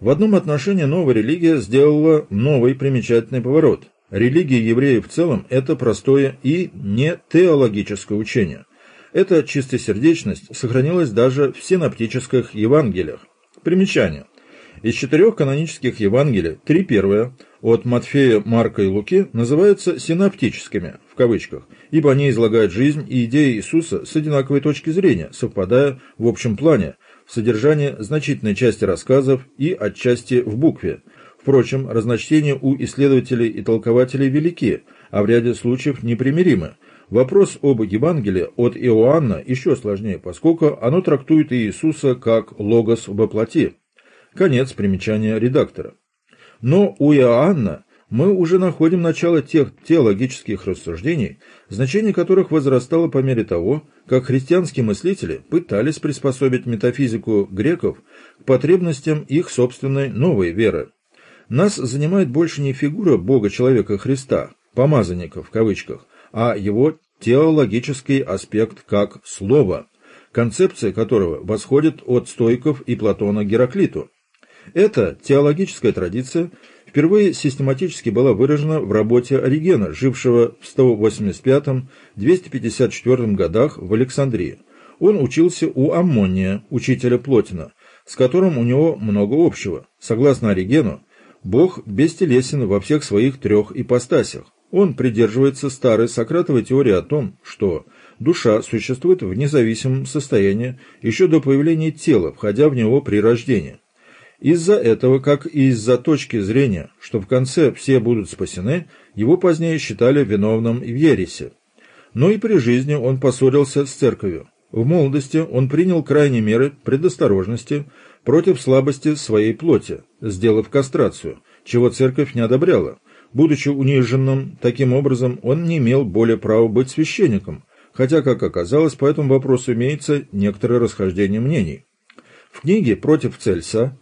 В одном отношении новая религия сделала новый примечательный поворот. Религия евреев в целом – это простое и не теологическое учение. Эта чистосердечность сохранилась даже в синоптических Евангелиях. Примечание. Из четырех канонических Евангелий три первые от Матфея, Марка и Луки называются синоптическими, в кавычках, ибо они излагают жизнь и идеи Иисуса с одинаковой точки зрения, совпадая в общем плане, в содержании значительной части рассказов и отчасти в букве. Впрочем, разночтения у исследователей и толкователей велики, а в ряде случаев непримиримы. Вопрос об Евангелии от Иоанна еще сложнее, поскольку оно трактует Иисуса как логос во плоти. Конец примечания редактора. Но у Иоанна мы уже находим начало тех теологических рассуждений, значение которых возрастало по мере того, как христианские мыслители пытались приспособить метафизику греков к потребностям их собственной новой веры. Нас занимает больше не фигура Бога-человека Христа, помазанника в кавычках, а его теологический аспект как слово, концепция которого восходит от стойков и Платона Гераклиту. Эта теологическая традиция впервые систематически была выражена в работе Оригена, жившего в 185-254 годах в Александрии. Он учился у Аммония, учителя Плотина, с которым у него много общего. Согласно Оригену, Бог бестелесен во всех своих трех ипостасях. Он придерживается старой Сократовой теории о том, что душа существует в независимом состоянии еще до появления тела, входя в него при рождении. Из-за этого, как и из-за точки зрения, что в конце все будут спасены, его позднее считали виновным в ересе. Но и при жизни он поссорился с церковью. В молодости он принял крайние меры предосторожности против слабости своей плоти, сделав кастрацию, чего церковь не одобряла. Будучи униженным таким образом, он не имел более права быть священником, хотя, как оказалось, по этому вопросу имеется некоторое расхождение мнений. В книге «Против Цельса»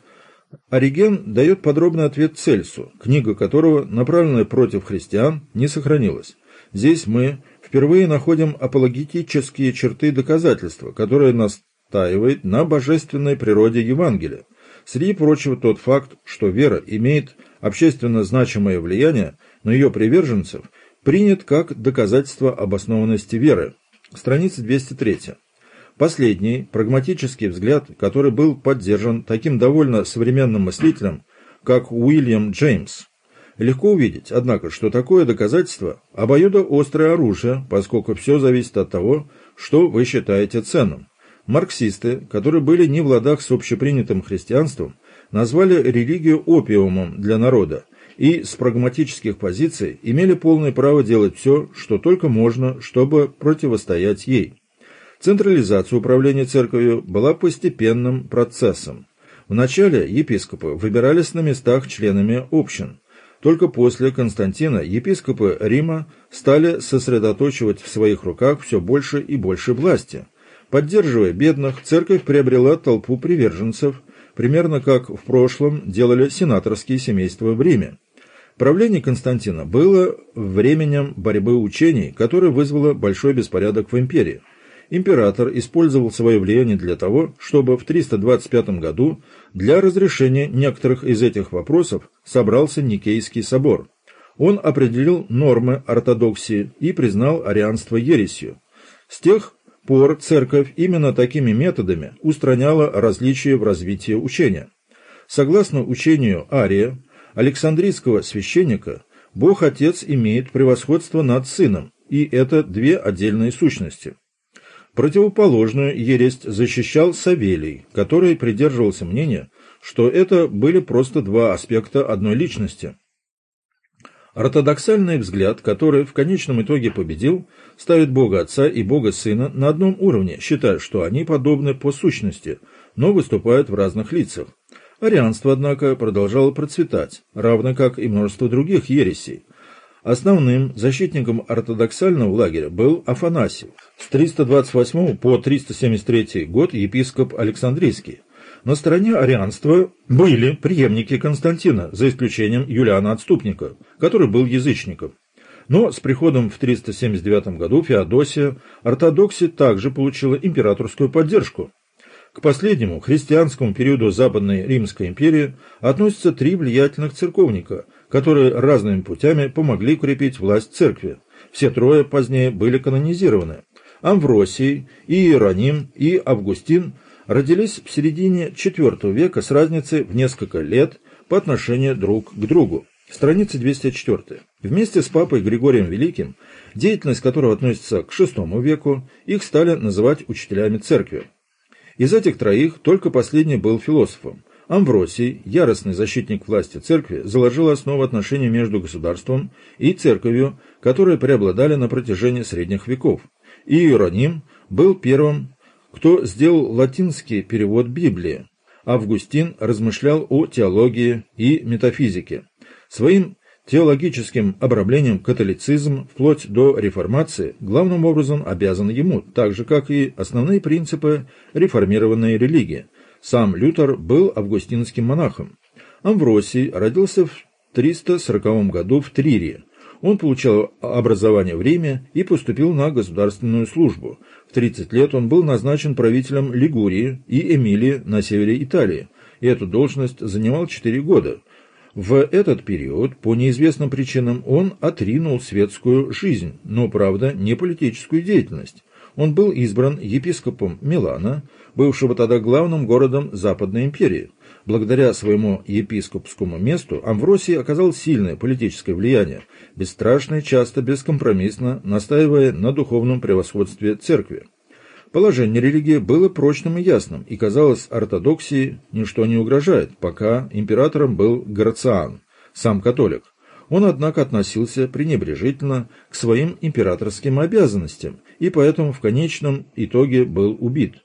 Ориген дает подробный ответ Цельсу, книга которого, направленная против христиан, не сохранилась. Здесь мы впервые находим апологетические черты доказательства, которые настаивает на божественной природе Евангелия. Среди прочего тот факт, что вера имеет общественно значимое влияние на ее приверженцев, принят как доказательство обоснованности веры. Страница 203. Последний, прагматический взгляд, который был поддержан таким довольно современным мыслителем, как Уильям Джеймс. Легко увидеть, однако, что такое доказательство – обоюдоострое оружие, поскольку все зависит от того, что вы считаете ценным. Марксисты, которые были не в ладах с общепринятым христианством, назвали религию опиумом для народа и с прагматических позиций имели полное право делать все, что только можно, чтобы противостоять ей. Централизация управления церковью была постепенным процессом. Вначале епископы выбирались на местах членами общин. Только после Константина епископы Рима стали сосредоточивать в своих руках все больше и больше власти. Поддерживая бедных, церковь приобрела толпу приверженцев, примерно как в прошлом делали сенаторские семейства в Риме. Правление Константина было временем борьбы учений, которое вызвало большой беспорядок в империи император использовал свое влияние для того, чтобы в 325 году для разрешения некоторых из этих вопросов собрался Никейский собор. Он определил нормы ортодоксии и признал арианство ересью. С тех пор церковь именно такими методами устраняла различия в развитии учения. Согласно учению Ария, Александрийского священника, Бог-Отец имеет превосходство над Сыном, и это две отдельные сущности. Противоположную ересь защищал Савелий, который придерживался мнения, что это были просто два аспекта одной личности. Ортодоксальный взгляд, который в конечном итоге победил, ставит Бога Отца и Бога Сына на одном уровне, считая, что они подобны по сущности, но выступают в разных лицах. Арианство, однако, продолжало процветать, равно как и множество других ересей, Основным защитником ортодоксального лагеря был Афанасий. С 328 по 373 год епископ Александрийский. На стороне арианства были преемники Константина, за исключением Юлиана Отступника, который был язычником. Но с приходом в 379 году Феодосия ортодоксия также получила императорскую поддержку. К последнему, христианскому периоду Западной Римской империи, относятся три влиятельных церковника, которые разными путями помогли укрепить власть церкви. Все трое позднее были канонизированы. Амвросий, Иероним и Августин родились в середине IV века с разницей в несколько лет по отношению друг к другу. Страница 204. Вместе с папой Григорием Великим, деятельность которого относится к VI веку, их стали называть учителями церкви. Из этих троих только последний был философом. Амвросий, яростный защитник власти церкви, заложил основу отношений между государством и церковью, которые преобладали на протяжении средних веков. Иероним был первым, кто сделал латинский перевод Библии. Августин размышлял о теологии и метафизике. Своим теологическим обраблением католицизм вплоть до реформации главным образом обязан ему, так же, как и основные принципы реформированной религии. Сам Лютер был августинским монахом. Амвросий родился в 340 году в Трире. Он получил образование в Риме и поступил на государственную службу. В 30 лет он был назначен правителем Лигурии и Эмилии на севере Италии, и эту должность занимал 4 года – в этот период, по неизвестным причинам, он отринул светскую жизнь, но, правда, не политическую деятельность. Он был избран епископом Милана, бывшего тогда главным городом Западной империи. Благодаря своему епископскому месту Амвросий оказал сильное политическое влияние, бесстрашно и часто бескомпромиссно настаивая на духовном превосходстве церкви. Положение религии было прочным и ясным, и, казалось, ортодоксии ничто не угрожает, пока императором был Грациан, сам католик. Он, однако, относился пренебрежительно к своим императорским обязанностям, и поэтому в конечном итоге был убит.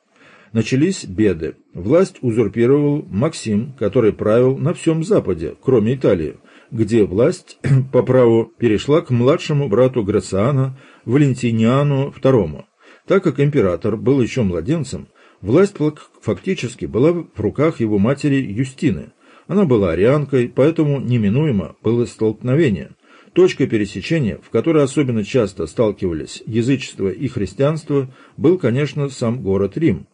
Начались беды. Власть узурпировал Максим, который правил на всем Западе, кроме Италии, где власть по праву перешла к младшему брату Грациана Валентиниану II. Так как император был еще младенцем, власть фактически была в руках его матери Юстины. Она была арианкой, поэтому неминуемо было столкновение. Точкой пересечения, в которой особенно часто сталкивались язычество и христианство, был, конечно, сам город Рим.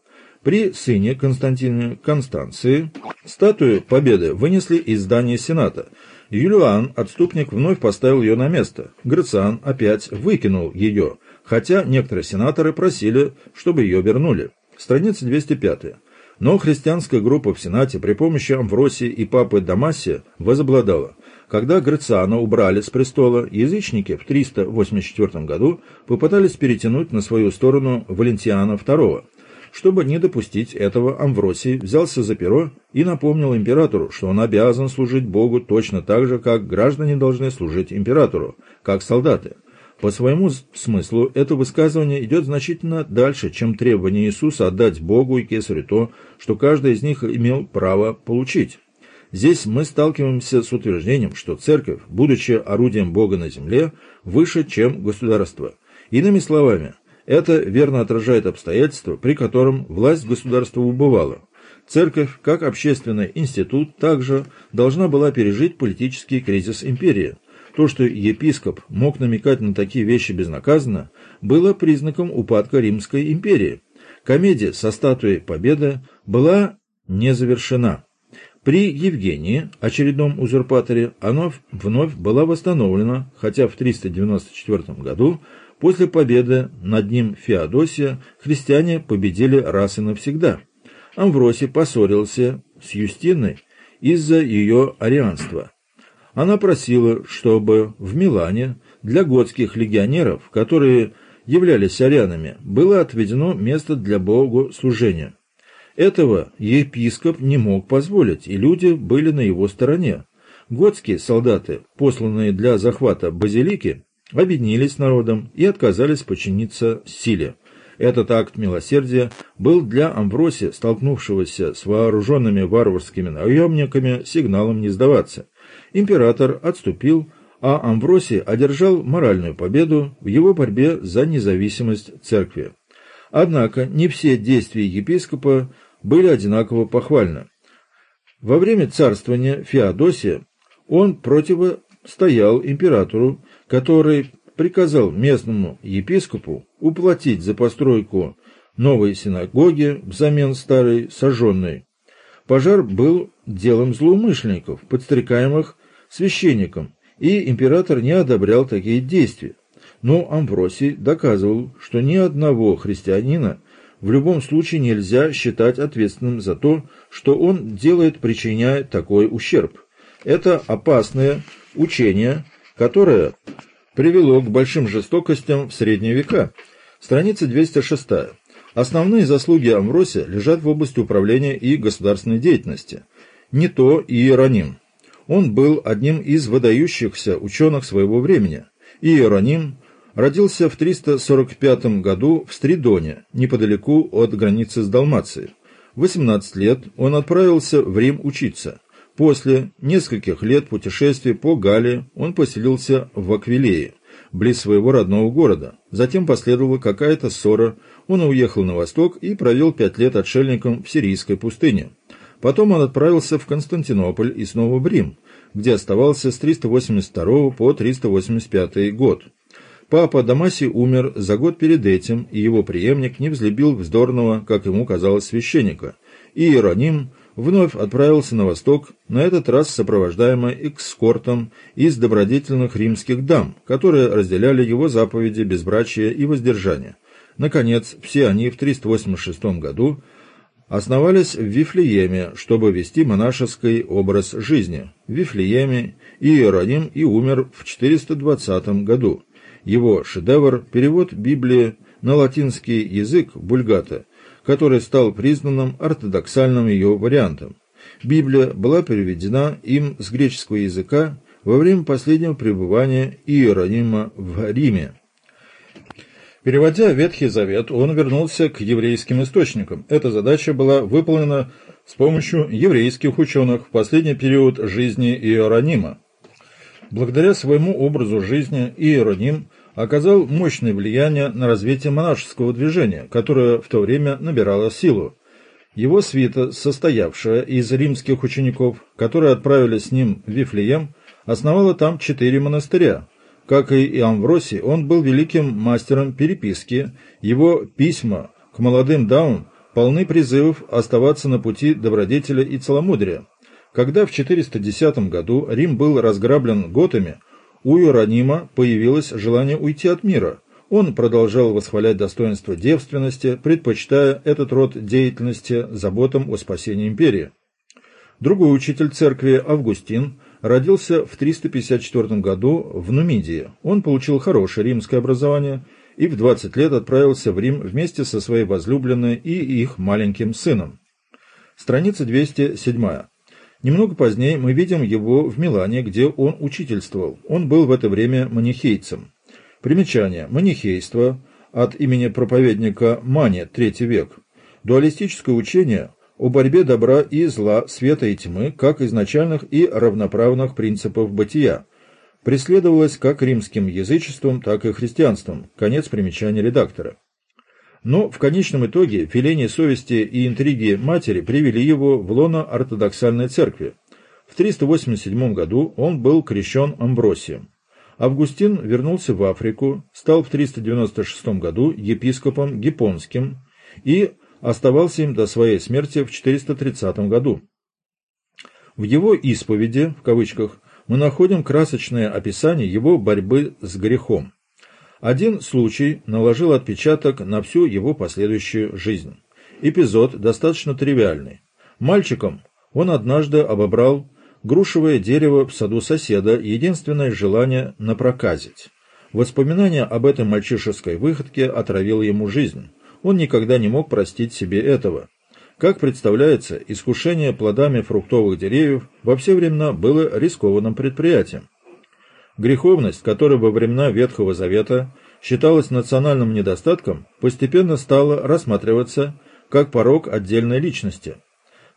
При сыне Константина Констанции статую Победы вынесли из здания Сената. Юлиан, отступник, вновь поставил ее на место. Грациан опять выкинул ее, хотя некоторые сенаторы просили, чтобы ее вернули. Страница 205. Но христианская группа в Сенате при помощи Амвросии и папы Дамасия возобладала. Когда Грациана убрали с престола, язычники в 384 году попытались перетянуть на свою сторону Валентиана II. Чтобы не допустить этого, Амвросий взялся за перо и напомнил императору, что он обязан служить Богу точно так же, как граждане должны служить императору, как солдаты. По своему смыслу это высказывание идет значительно дальше, чем требование Иисуса отдать Богу и Кесарю то, что каждый из них имел право получить. Здесь мы сталкиваемся с утверждением, что церковь, будучи орудием Бога на земле, выше, чем государство. Иными словами, это верно отражает обстоятельства, при котором власть государства убывала. Церковь, как общественный институт, также должна была пережить политический кризис империи – то, что епископ мог намекать на такие вещи безнаказанно, было признаком упадка Римской империи. Комедия со статуей Победы была не завершена. При Евгении, очередном узурпаторе, она вновь была восстановлена, хотя в 394 году, после победы над ним Феодосия, христиане победили раз и навсегда. Амвросий поссорился с Юстиной из-за ее арианства. Она просила, чтобы в Милане для готских легионеров, которые являлись арянами, было отведено место для богослужения. Этого епископ не мог позволить, и люди были на его стороне. Готские солдаты, посланные для захвата базилики, объединились народом и отказались подчиниться силе. Этот акт милосердия был для Амвросия, столкнувшегося с вооруженными варварскими наемниками, сигналом не сдаваться. Император отступил, а Амвросий одержал моральную победу в его борьбе за независимость церкви. Однако не все действия епископа были одинаково похвальны. Во время царствования Феодосия он противостоял императору, который приказал местному епископу уплатить за постройку новой синагоги взамен старой сожженной. Пожар был делом злоумышленников, подстрекаемых священником, и император не одобрял такие действия. Но Амвросий доказывал, что ни одного христианина в любом случае нельзя считать ответственным за то, что он делает, причиняя такой ущерб. Это опасное учение, которое привело к большим жестокостям в средние века. Страница 206. Основные заслуги Амвросия лежат в области управления и государственной деятельности. Не то Иероним. Он был одним из выдающихся ученых своего времени. Иероним родился в 345 году в Стридоне, неподалеку от границы с Далмацией. В 18 лет он отправился в Рим учиться. После нескольких лет путешествий по Галлии он поселился в Аквилее, близ своего родного города. Затем последовала какая-то ссора, он уехал на восток и провел пять лет отшельником в сирийской пустыне. Потом он отправился в Константинополь и снова в Рим, где оставался с 382 по 385 год. Папа Дамасий умер за год перед этим, и его преемник не взлюбил вздорного, как ему казалось, священника. И Иероним вновь отправился на восток, на этот раз сопровождаемый экскортом из добродетельных римских дам, которые разделяли его заповеди безбрачия и воздержания. Наконец, все они в 386 году основались в Вифлееме, чтобы вести монашеский образ жизни. В Вифлееме Иероним и умер в 420 году. Его шедевр – перевод Библии на латинский язык Бульгата, который стал признанным ортодоксальным ее вариантом. Библия была переведена им с греческого языка во время последнего пребывания Иеронима в Риме. Переводя Ветхий Завет, он вернулся к еврейским источникам. Эта задача была выполнена с помощью еврейских ученых в последний период жизни Иеронима. Благодаря своему образу жизни Иероним оказал мощное влияние на развитие монашеского движения, которое в то время набирало силу. Его свита, состоявшая из римских учеников, которые отправились с ним в Вифлеем, основала там четыре монастыря, как и Амвросий, он был великим мастером переписки. Его письма к молодым дамам полны призывов оставаться на пути добродетеля и целомудрия. Когда в 410 году Рим был разграблен готами, у Иеронима появилось желание уйти от мира. Он продолжал восхвалять достоинство девственности, предпочитая этот род деятельности заботам о спасении империи. Другой учитель церкви, Августин, родился в 354 году в Нумидии. Он получил хорошее римское образование и в 20 лет отправился в Рим вместе со своей возлюбленной и их маленьким сыном. Страница 207. Немного позднее мы видим его в Милане, где он учительствовал. Он был в это время манихейцем. Примечание. Манихейство от имени проповедника Мани, III век. Дуалистическое учение о борьбе добра и зла, света и тьмы, как изначальных и равноправных принципов бытия, преследовалось как римским язычеством, так и христианством. Конец примечания редактора. Но в конечном итоге филение совести и интриги матери привели его в лоно ортодоксальной церкви. В 387 году он был крещен Амбросием. Августин вернулся в Африку, стал в 396 году епископом Гипонским и оставался им до своей смерти в 430 году. В его «исповеди», в кавычках, мы находим красочное описание его борьбы с грехом. Один случай наложил отпечаток на всю его последующую жизнь. Эпизод достаточно тривиальный. Мальчиком он однажды обобрал грушевое дерево в саду соседа, единственное желание напроказить. Воспоминание об этой мальчишеской выходке отравило ему жизнь. Он никогда не мог простить себе этого. Как представляется, искушение плодами фруктовых деревьев во все времена было рискованным предприятием. Греховность, которая во времена Ветхого Завета считалась национальным недостатком, постепенно стала рассматриваться как порог отдельной личности.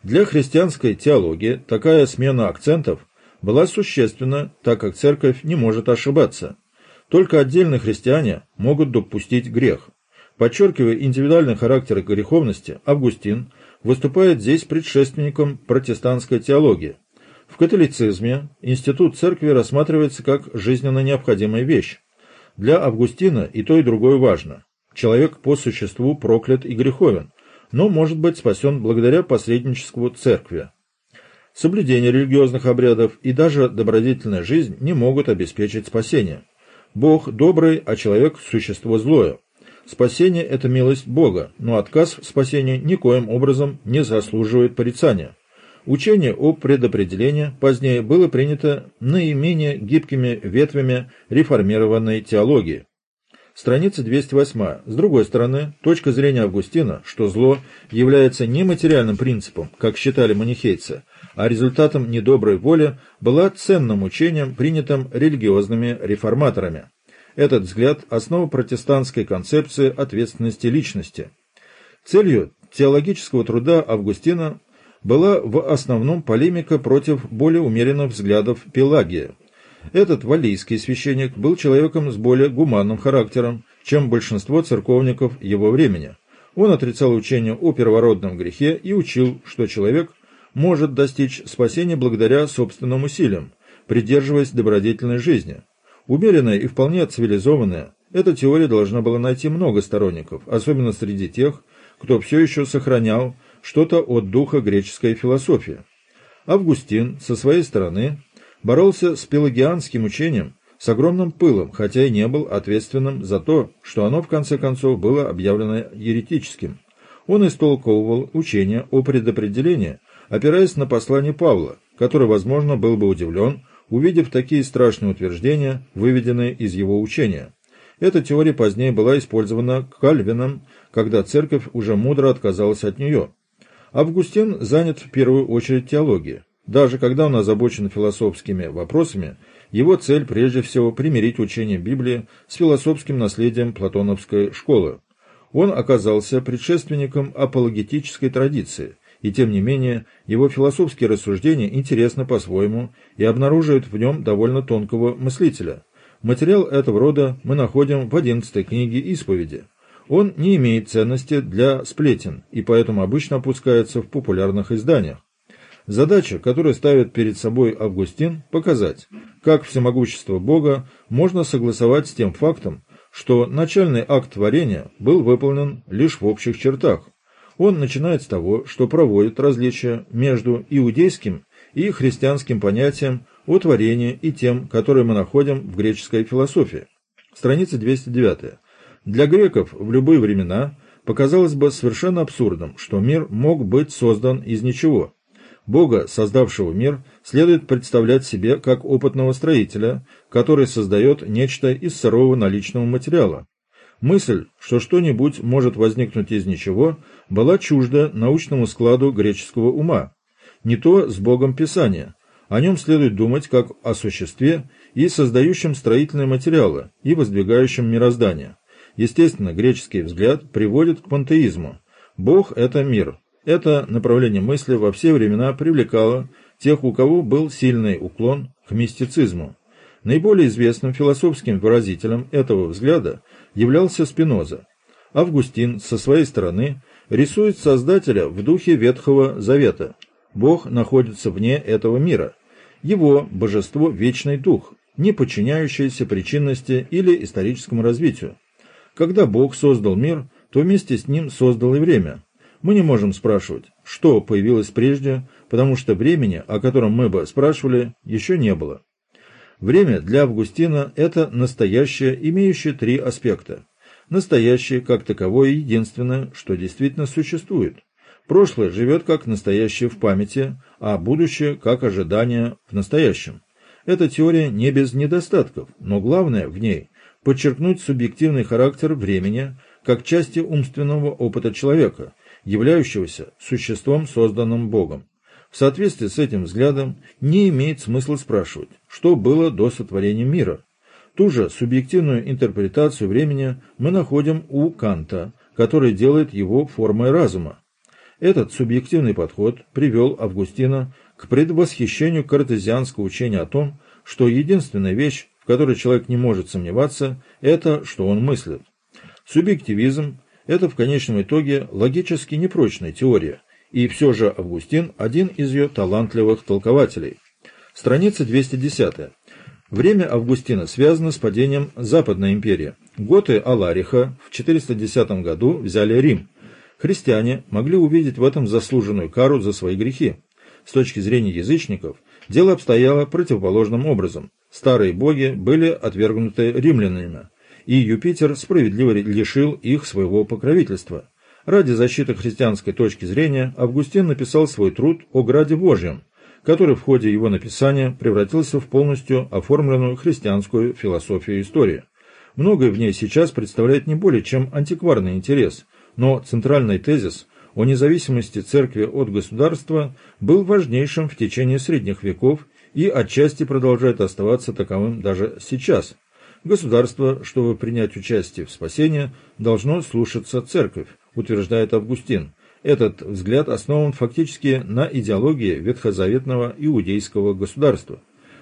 Для христианской теологии такая смена акцентов была существенна, так как церковь не может ошибаться. Только отдельные христиане могут допустить грех. Подчеркивая индивидуальный характер греховности, Августин выступает здесь предшественником протестантской теологии. В католицизме институт церкви рассматривается как жизненно необходимая вещь. Для Августина и то, и другое важно. человек по существу проклят и греховен, но может быть спасен благодаря посредничеству церкви. Соблюдение религиозных обрядов и даже добродетельная жизнь не могут обеспечить спасение. Бог добрый, а человек – существо злое. Спасение – это милость Бога, но отказ в спасении никоим образом не заслуживает порицания. Учение о предопределении позднее было принято наименее гибкими ветвями реформированной теологии. Страница 208. С другой стороны, точка зрения Августина, что зло является не материальным принципом, как считали манихейцы, а результатом недоброй воли, была ценным учением, принятым религиозными реформаторами. Этот взгляд – основа протестантской концепции ответственности личности. Целью теологического труда Августина была в основном полемика против более умеренных взглядов Пелагия – этот валийский священник был человеком с более гуманным характером, чем большинство церковников его времени. Он отрицал учение о первородном грехе и учил, что человек может достичь спасения благодаря собственным усилиям, придерживаясь добродетельной жизни. Умеренная и вполне цивилизованная, эта теория должна была найти много сторонников, особенно среди тех, кто все еще сохранял что-то от духа греческой философии. Августин, со своей стороны, боролся с пелагианским учением с огромным пылом, хотя и не был ответственным за то, что оно в конце концов было объявлено еретическим. Он истолковывал учение о предопределении, опираясь на послание Павла, который, возможно, был бы удивлен, увидев такие страшные утверждения, выведенные из его учения. Эта теория позднее была использована Кальвином, когда церковь уже мудро отказалась от нее. Августин занят в первую очередь теологией. Даже когда он озабочен философскими вопросами, его цель прежде всего примирить учение Библии с философским наследием платоновской школы. Он оказался предшественником апологетической традиции, и тем не менее его философские рассуждения интересны по-своему и обнаруживают в нем довольно тонкого мыслителя. Материал этого рода мы находим в одиннадцатой книге «Исповеди». Он не имеет ценности для сплетен и поэтому обычно опускается в популярных изданиях. Задача, которую ставит перед собой Августин, показать, как всемогущество Бога можно согласовать с тем фактом, что начальный акт творения был выполнен лишь в общих чертах. Он начинает с того, что проводит различия между иудейским и христианским понятием о творении и тем, которые мы находим в греческой философии. Страница 209. Для греков в любые времена показалось бы совершенно абсурдом, что мир мог быть создан из ничего – Бога, создавшего мир, следует представлять себе как опытного строителя, который создает нечто из сырого наличного материала. Мысль, что что-нибудь может возникнуть из ничего, была чужда научному складу греческого ума. Не то с Богом Писания. О нем следует думать как о существе и создающем строительные материалы, и воздвигающем мироздание. Естественно, греческий взгляд приводит к пантеизму. Бог – это мир, это направление мысли во все времена привлекало тех, у кого был сильный уклон к мистицизму. Наиболее известным философским выразителем этого взгляда являлся Спиноза. Августин со своей стороны рисует Создателя в духе Ветхого Завета. Бог находится вне этого мира. Его божество – вечный дух, не подчиняющийся причинности или историческому развитию. Когда Бог создал мир, то вместе с ним создал и время – мы не можем спрашивать, что появилось прежде, потому что времени, о котором мы бы спрашивали, еще не было. Время для Августина – это настоящее, имеющее три аспекта. Настоящее, как таковое, единственное, что действительно существует. Прошлое живет как настоящее в памяти, а будущее как ожидание в настоящем. Эта теория не без недостатков, но главное в ней – подчеркнуть субъективный характер времени как части умственного опыта человека, являющегося существом, созданным Богом. В соответствии с этим взглядом не имеет смысла спрашивать, что было до сотворения мира. Ту же субъективную интерпретацию времени мы находим у Канта, который делает его формой разума. Этот субъективный подход привел Августина к предвосхищению картезианского учения о том, что единственная вещь, которой человек не может сомневаться, это, что он мыслит. Субъективизм это в конечном итоге логически непрочная теория, и все же Августин – один из ее талантливых толкователей. Страница 210. Время Августина связано с падением Западной империи, Готы Алариха в 410 году взяли Рим. Христиане могли увидеть в этом заслуженную кару за свои грехи. С точки зрения язычников, дело обстояло противоположным образом. Старые боги были отвергнуты римлянами, и Юпитер справедливо лишил их своего покровительства. Ради защиты христианской точки зрения Августин написал свой труд о Граде Божьем, который в ходе его написания превратился в полностью оформленную христианскую философию истории. Многое в ней сейчас представляет не более чем антикварный интерес, но центральный тезис о независимости церкви от государства был важнейшим в течение средних веков и отчасти продолжает оставаться таковым даже сейчас. Государство, чтобы принять участие в спасении, должно слушаться церковь, утверждает Августин. Этот взгляд основан фактически на идеологии ветхозаветного иудейского государства.